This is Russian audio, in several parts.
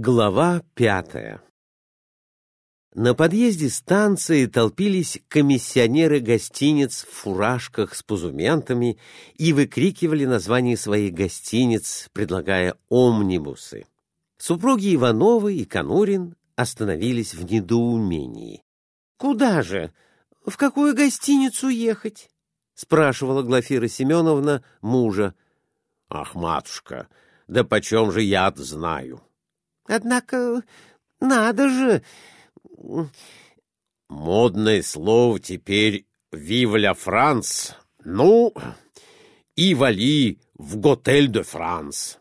Глава пятая На подъезде станции толпились комиссионеры гостиниц в фуражках с пузументами и выкрикивали названия своих гостиниц, предлагая омнибусы. Супруги Ивановы и Конурин остановились в недоумении. — Куда же? В какую гостиницу ехать? — спрашивала Глафира Семеновна мужа. — Ах, матушка, да почем же я знаю? — Однако надо же... Модное слово теперь «Вивля Франс». Ну, и вали в «Готель де Франс».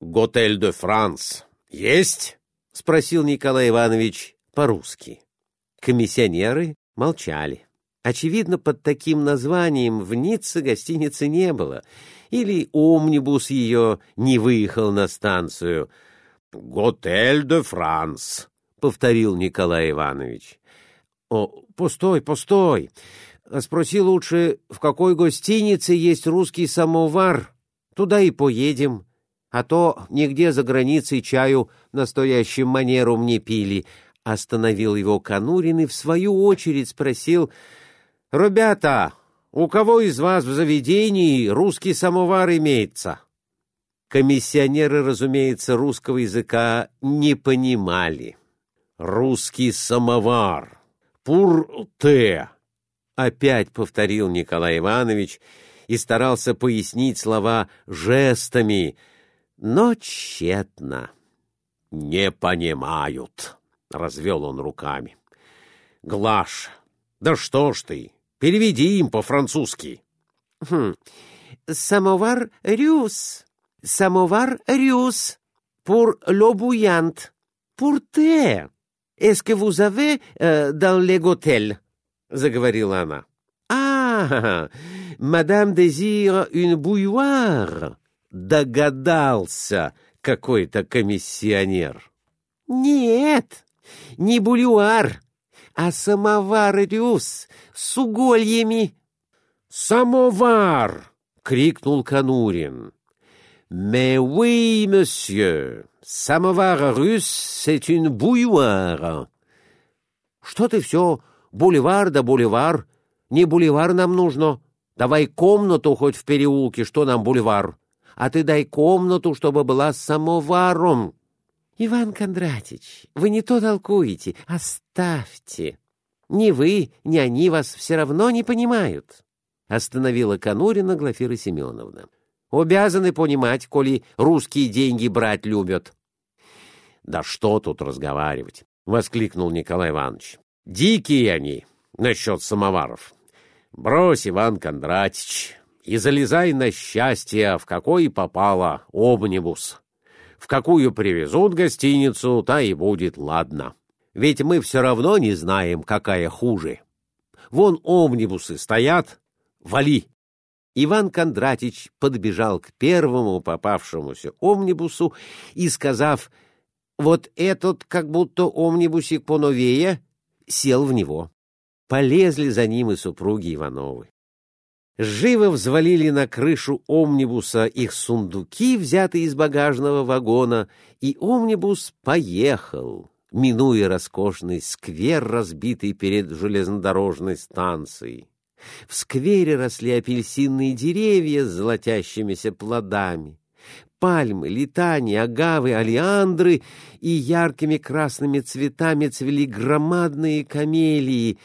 «Готель де Франс» есть? — спросил Николай Иванович по-русски. Комиссионеры молчали. Очевидно, под таким названием в Ницце гостиницы не было, или омнибус ее не выехал на станцию — «Готель де Франс», — повторил Николай Иванович. «О, постой, постой. Спроси лучше, в какой гостинице есть русский самовар. Туда и поедем. А то нигде за границей чаю настоящим манером не пили». Остановил его Конурин и в свою очередь спросил, «Ребята, у кого из вас в заведении русский самовар имеется?» Комиссионеры, разумеется, русского языка не понимали. «Русский самовар! Пур-те!» Опять повторил Николай Иванович и старался пояснить слова жестами, но тщетно. «Не понимают», — развел он руками. «Глаш, да что ж ты, переведи им по-французски». «Хм, самовар рюс», самовар рюс, pour l'eau bouillante, pour thé. Est-ce que avez euh, dans les готель? — заговорила она. — А, мадам дезир une bouilloire. Догадался какой-то комиссионер. — Нет, не бульвар, а самовар рюс с угольями. — Самовар! — крикнул Конурин. Mais oui, monsieur, самовар russe, c'est une bouilloire. Что ты все, бульвар да бульвар? Не бульвар нам нужно. Давай комнату хоть в переулке, что нам бульвар. А ты дай комнату, чтобы была с самоваром. Иван Кондратич, вы не то толкуете, оставьте. Ни вы, ни они вас все равно не понимают. Остановила Конурина Глафира Семеновна. Обязаны понимать, коли русские деньги брать любят. — Да что тут разговаривать? — воскликнул Николай Иванович. — Дикие они насчет самоваров. Брось, Иван Кондратич, и залезай на счастье, в какой попало обнибус. В какую привезут гостиницу, та и будет ладно. Ведь мы все равно не знаем, какая хуже. Вон омнибусы стоят, вали. Иван Кондратич подбежал к первому попавшемуся омнибусу и, сказав «Вот этот как будто омнибусик поновее», сел в него. Полезли за ним и супруги Ивановы. Живо взвалили на крышу омнибуса их сундуки, взятые из багажного вагона, и омнибус поехал, минуя роскошный сквер, разбитый перед железнодорожной станцией. В сквере росли апельсинные деревья с золотящимися плодами. Пальмы, летани, агавы, алиандры и яркими красными цветами цвели громадные камелии.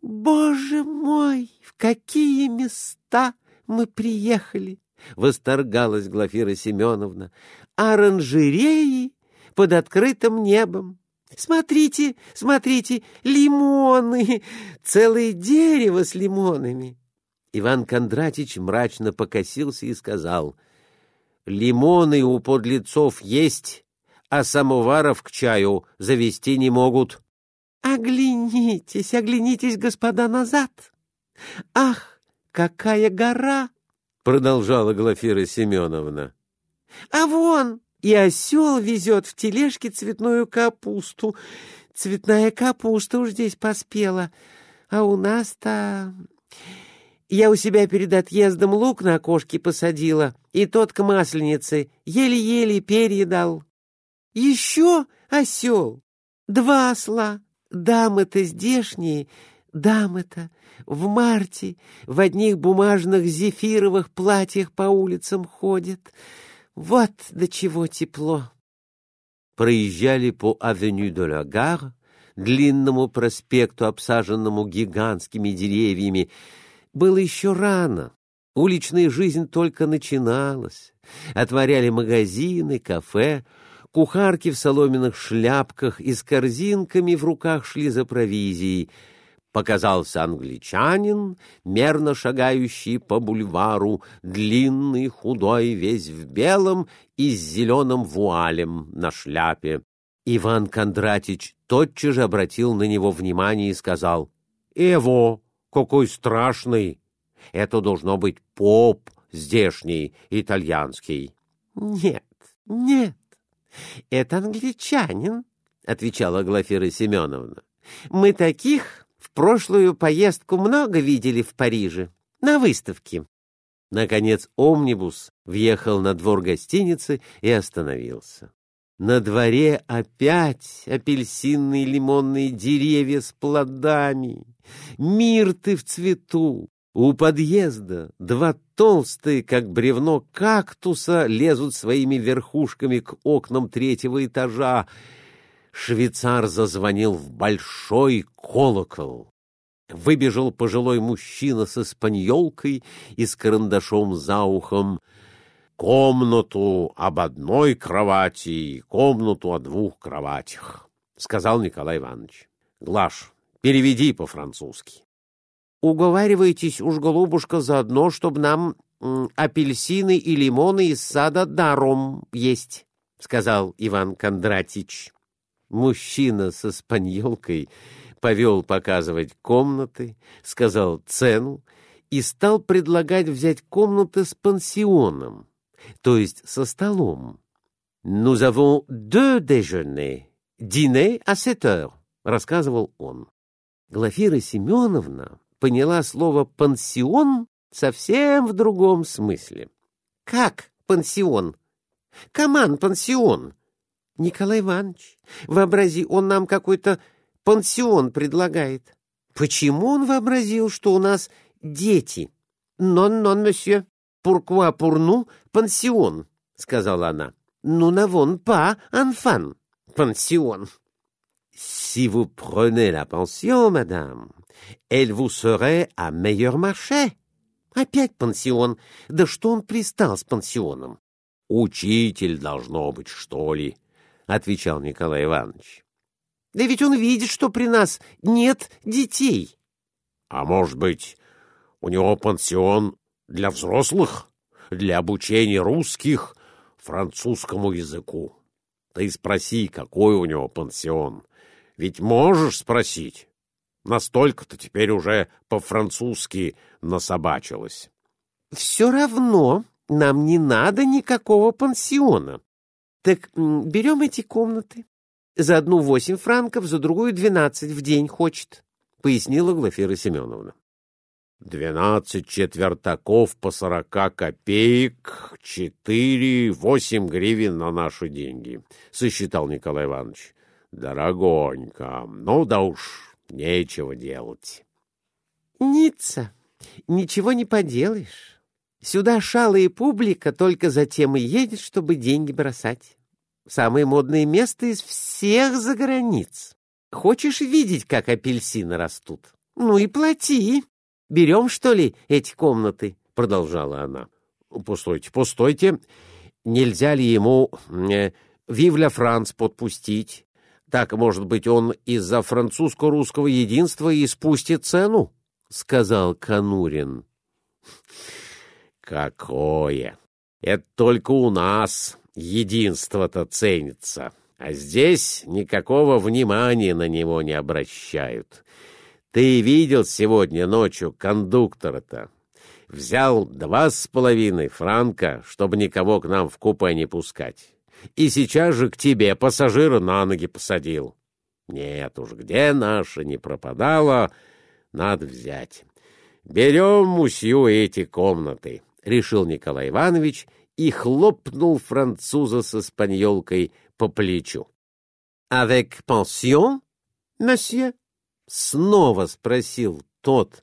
«Боже мой, в какие места мы приехали!» — восторгалась Глафира Семеновна. «Оранжереи под открытым небом, Смотрите, смотрите, лимоны! Целое дерево с лимонами!» Иван Кондратич мрачно покосился и сказал, «Лимоны у подлецов есть, а самоваров к чаю завести не могут». «Оглянитесь, оглянитесь, господа, назад! Ах, какая гора!» — продолжала Глафира Семеновна. «А вон и осел везет в тележке цветную капусту. Цветная капуста уж здесь поспела, а у нас-то... Я у себя перед отъездом лук на окошке посадила, и тот к масленице еле-еле перья дал. Еще осел. Два осла. Дамы-то здешние, дамы-то в марте в одних бумажных зефировых платьях по улицам ходят. Вот до чего тепло. Проезжали по авеню де ла Гар, длинному проспекту, обсаженному гигантскими деревьями. Было еще рано. Уличная жизнь только начиналась. Отворяли магазины, кафе, кухарки в соломенных шляпках и с корзинками в руках шли за провизией. Показался англичанин, мерно шагающий по бульвару, длинный, худой, весь в белом и с зеленым вуалем на шляпе. Иван Кондратич тотчас же обратил на него внимание и сказал, «Эво, какой страшный! Это должно быть поп здешний, итальянский». «Нет, нет, это англичанин», — отвечала Глафира Семеновна. «Мы таких в прошлую поездку много видели в Париже, на выставке». Наконец омнибус въехал на двор гостиницы и остановился. На дворе опять апельсинные лимонные деревья с плодами, мирты в цвету. У подъезда два толстые, как бревно кактуса, лезут своими верхушками к окнам третьего этажа. Швейцар зазвонил в большой колокол. Выбежал пожилой мужчина со испаньолкой и с карандашом за ухом — комнату об одной кровати и комнату о двух кроватях, — сказал Николай Иванович. — Глаш, переведи по-французски. — Уговаривайтесь уж, голубушка, заодно, чтобы нам апельсины и лимоны из сада даром есть, — сказал Иван Кондратич. Мужчина со спаньолкой повел показывать комнаты, сказал цену и стал предлагать взять комнаты с пансионом то есть со столом. «Nous avons deux déjeuners. Dîner à sept heures», — рассказывал он. Глафира Семеновна поняла слово «пансион» совсем в другом смысле. «Как пансион? Каман пансион?» «Николай Иванович, вообрази, он нам какой-то пансион предлагает. Почему он вообразил, что у нас дети?» «Нон-нон, месье», «Pourquoi pour nous пансион?» — сказала она. «Ну, навон па анфан. Пансион». «Si vous prenez la pension, madame, elle vous serait à meilleur marché». «Опять пансион? Да что он пристал с пансионом?» «Учитель должно быть, что ли?» — отвечал Николай Иванович. «Да ведь он видит, что при нас нет детей». «А может быть, у него пансион для взрослых, для обучения русских французскому языку. Ты спроси, какой у него пансион. Ведь можешь спросить. Настолько-то теперь уже по-французски насобачилось. Все равно нам не надо никакого пансиона. Так берем эти комнаты. За одну восемь франков, за другую двенадцать в день хочет, — пояснила Глафира Семеновна. Двенадцать четвертаков по сорока копеек, четыре, восемь гривен на наши деньги, — сосчитал Николай Иванович. Дорогонько, ну да уж, нечего делать. Ницца, ничего не поделаешь. Сюда шалая публика только затем и едет, чтобы деньги бросать. Самое модное место из всех за границ. Хочешь видеть, как апельсины растут? Ну и плати. Берем, что ли, эти комнаты? — продолжала она. — Постойте, постойте. Нельзя ли ему э, Вивля Франц подпустить? Так, может быть, он из-за французско-русского единства и спустит цену? — сказал Канурин. — Какое! Это только у нас единство-то ценится, а здесь никакого внимания на него не обращают. Ты видел сегодня ночью кондуктора-то? Взял два с половиной франка, чтобы никого к нам в купе не пускать. И сейчас же к тебе пассажира на ноги посадил. Нет уж, где наша не пропадала, надо взять. Берем мусью эти комнаты, — решил Николай Иванович и хлопнул француза со спаньолкой по плечу. «Avec pension, monsieur?» — снова спросил тот.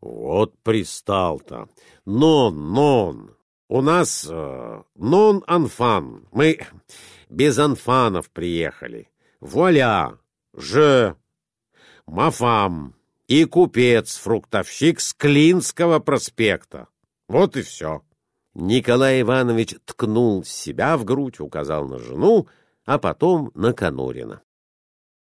«Вот пристал-то. Нон, нон. У нас э, нон-анфан. Мы без анфанов приехали. Вуаля! Же! Мафам!» и купец-фруктовщик с Клинского проспекта. Вот и все. Николай Иванович ткнул себя в грудь, указал на жену, а потом на Конурина.